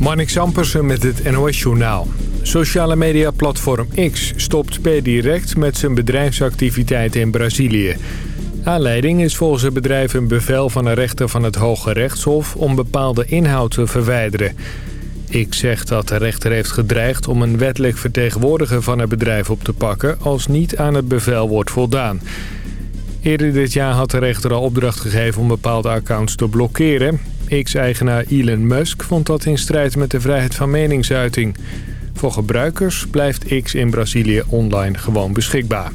Marnik Sampersen met het NOS-journaal. Sociale mediaplatform X stopt per direct met zijn bedrijfsactiviteiten in Brazilië. Aanleiding is volgens het bedrijf een bevel van een rechter van het Hoge Rechtshof... om bepaalde inhoud te verwijderen. X zegt dat de rechter heeft gedreigd om een wettelijk vertegenwoordiger van het bedrijf op te pakken... als niet aan het bevel wordt voldaan. Eerder dit jaar had de rechter al opdracht gegeven om bepaalde accounts te blokkeren. X-eigenaar Elon Musk vond dat in strijd met de vrijheid van meningsuiting. Voor gebruikers blijft X in Brazilië online gewoon beschikbaar.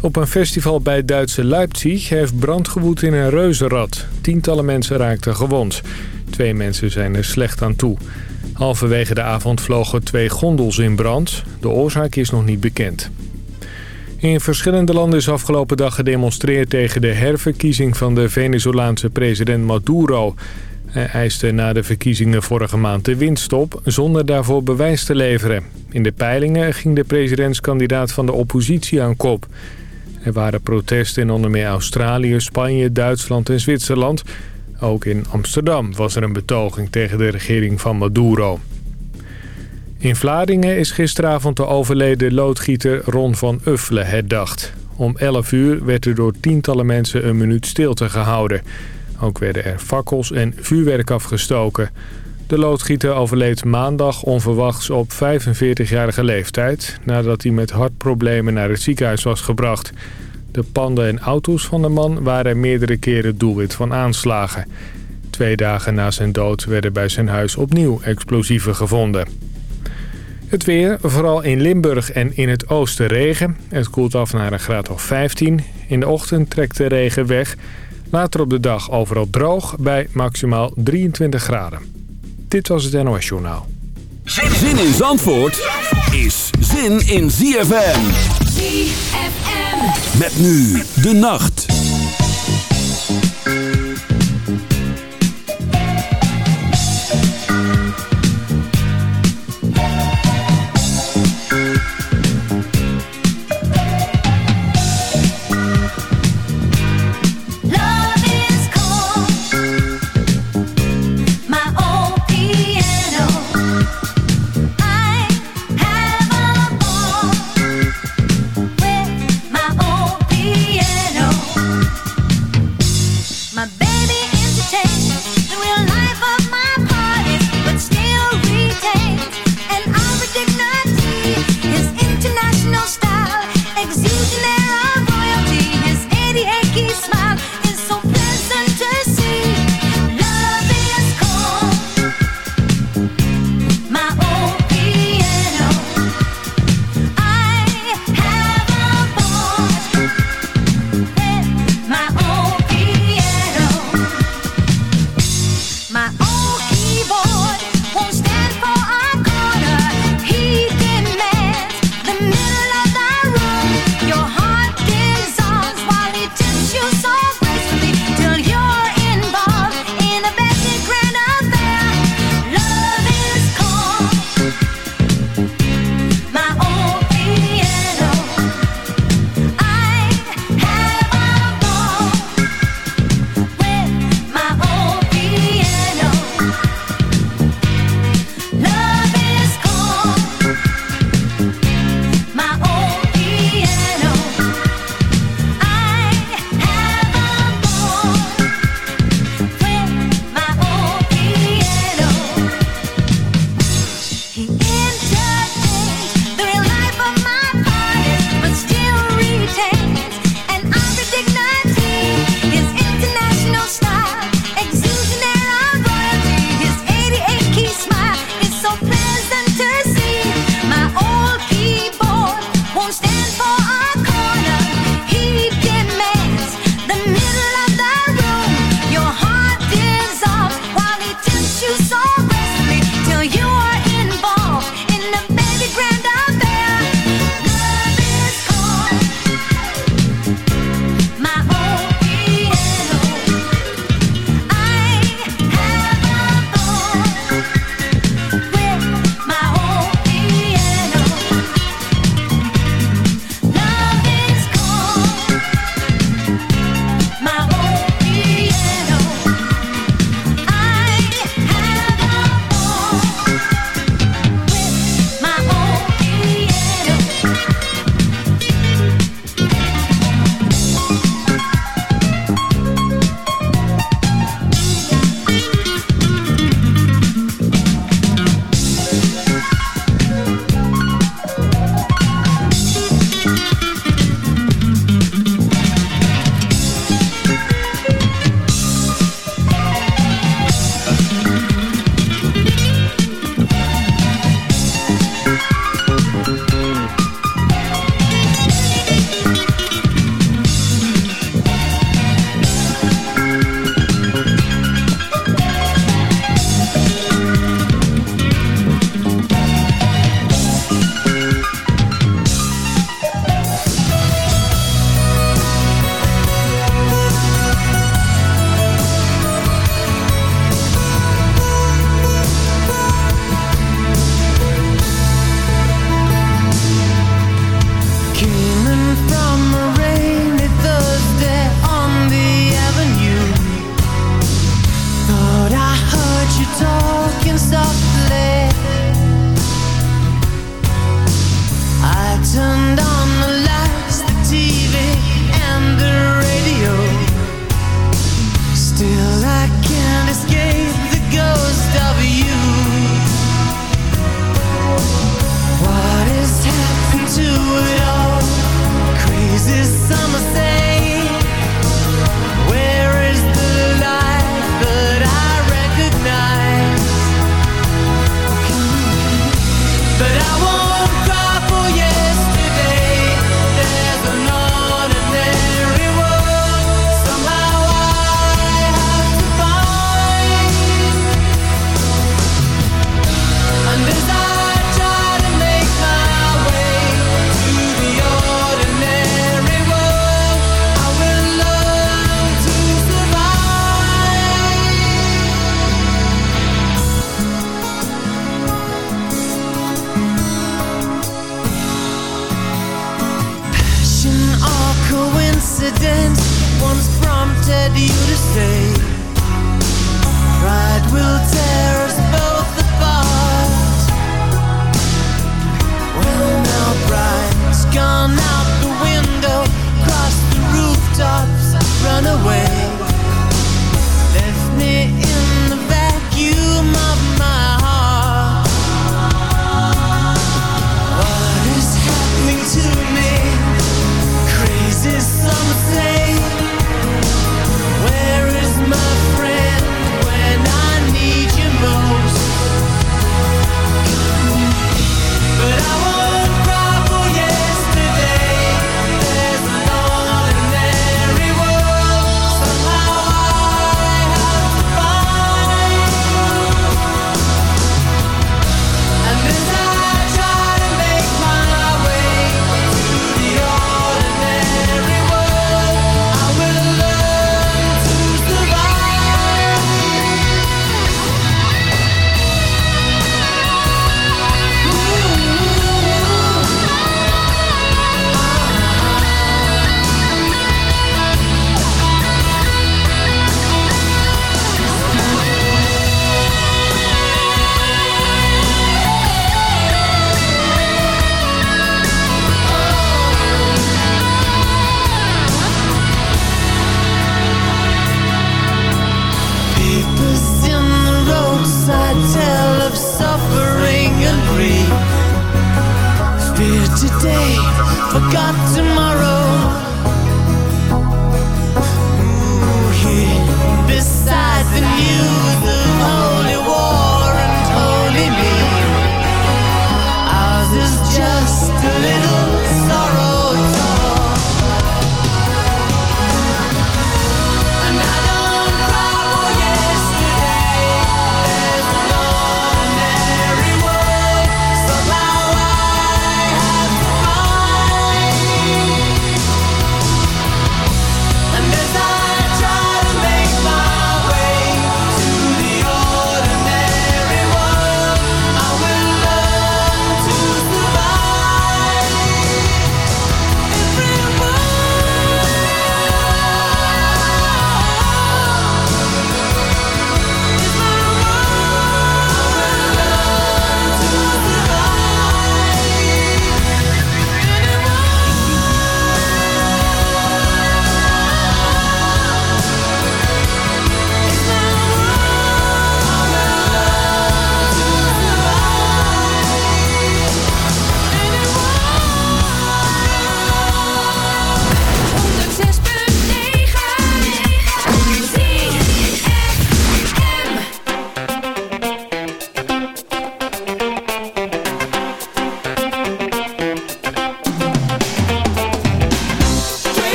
Op een festival bij Duitse Leipzig heeft brand gewoed in een reuzenrad. Tientallen mensen raakten gewond. Twee mensen zijn er slecht aan toe. Halverwege de avond vlogen twee gondels in brand. De oorzaak is nog niet bekend. In verschillende landen is afgelopen dag gedemonstreerd tegen de herverkiezing van de Venezolaanse president Maduro. Hij eiste na de verkiezingen vorige maand de winststop zonder daarvoor bewijs te leveren. In de peilingen ging de presidentskandidaat van de oppositie aan kop. Er waren protesten in onder meer Australië, Spanje, Duitsland en Zwitserland. Ook in Amsterdam was er een betoging tegen de regering van Maduro. In Vlaardingen is gisteravond de overleden loodgieter Ron van Uffelen herdacht. Om 11 uur werd er door tientallen mensen een minuut stilte gehouden. Ook werden er fakkels en vuurwerk afgestoken. De loodgieter overleed maandag onverwachts op 45-jarige leeftijd... nadat hij met hartproblemen naar het ziekenhuis was gebracht. De panden en auto's van de man waren meerdere keren doelwit van aanslagen. Twee dagen na zijn dood werden bij zijn huis opnieuw explosieven gevonden. Het weer, vooral in Limburg en in het oosten regen. Het koelt af naar een graad of 15. In de ochtend trekt de regen weg. Later op de dag overal droog bij maximaal 23 graden. Dit was het NOS Journaal. Zin in Zandvoort is zin in ZFM. ZFM. Met nu de nacht.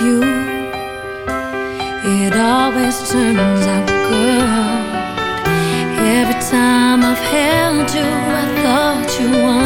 you. It always turns out good. Every time I've held you, I thought you wanted.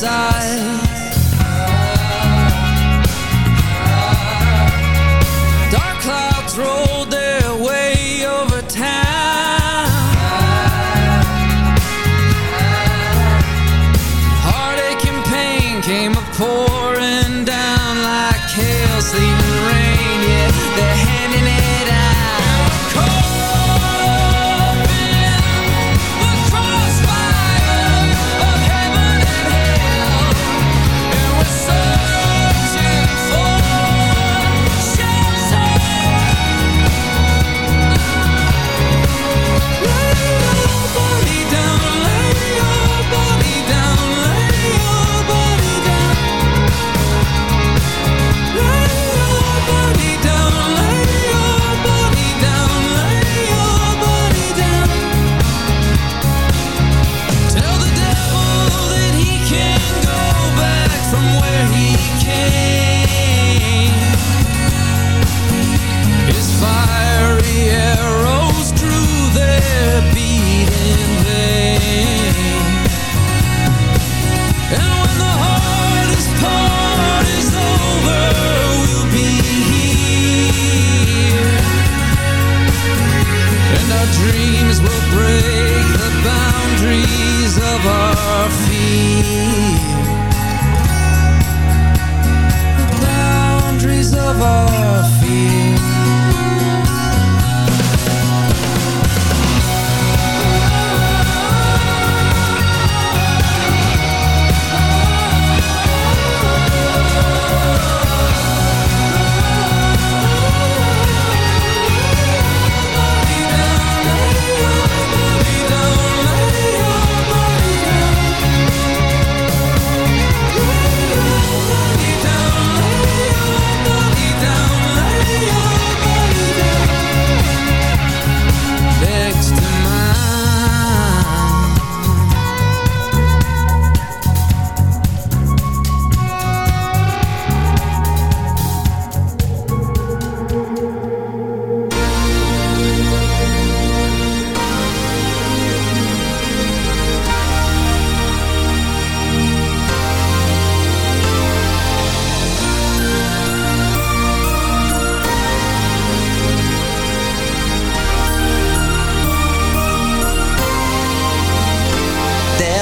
passar.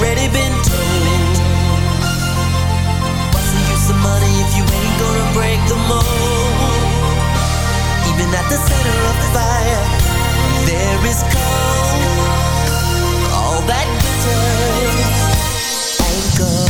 Already been told. What's the use of money if you ain't gonna break the mold? Even at the center of the fire, there is cold. All that glitters ain't gold.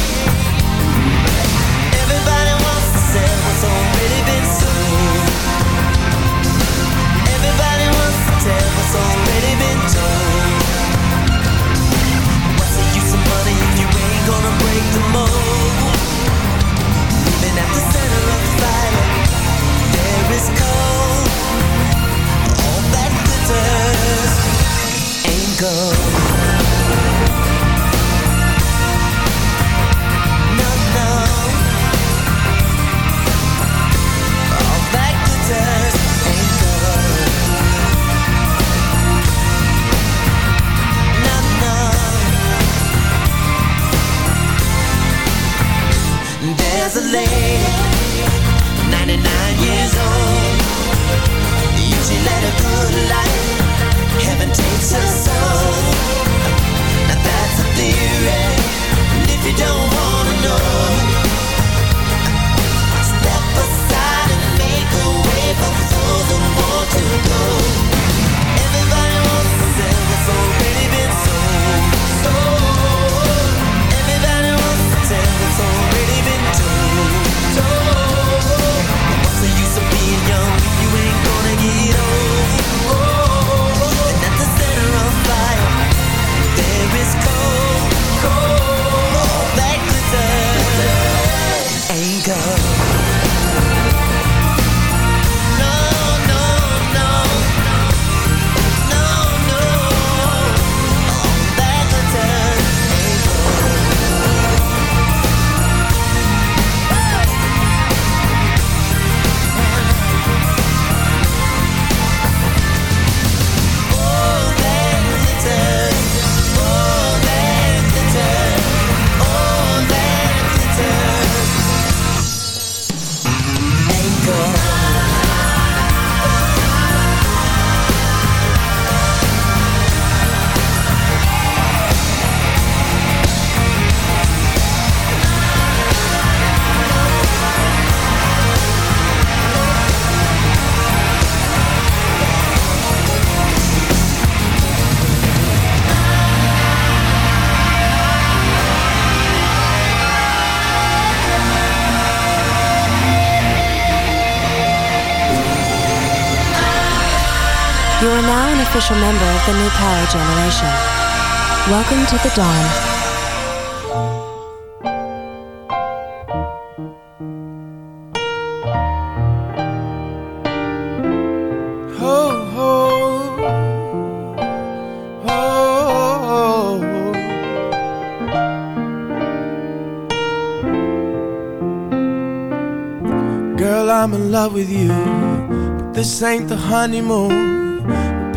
already been told. What's the use of money if you ain't gonna break the mold? Living at the center of the fire, there is cold. All that glitters ain't gold. Are now an official member of the New Power Generation. Welcome to the dawn. Girl, I'm in love with you, but this ain't the honeymoon.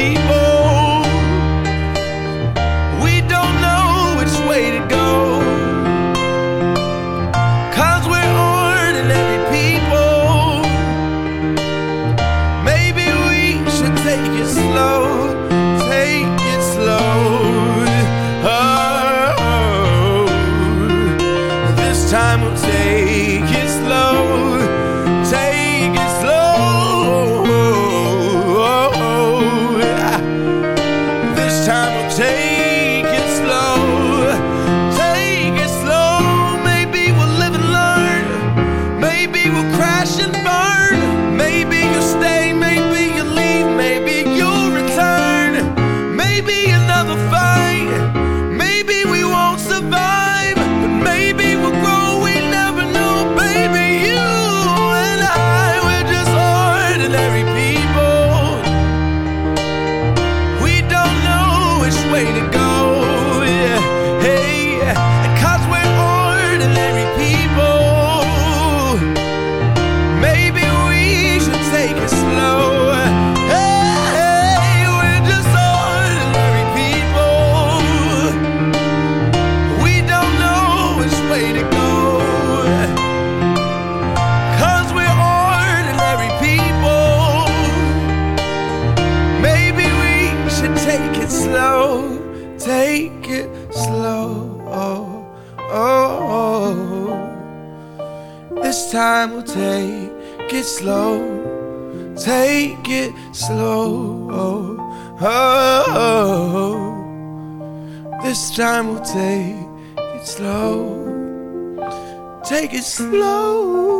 people. Take it slow. Take it slow.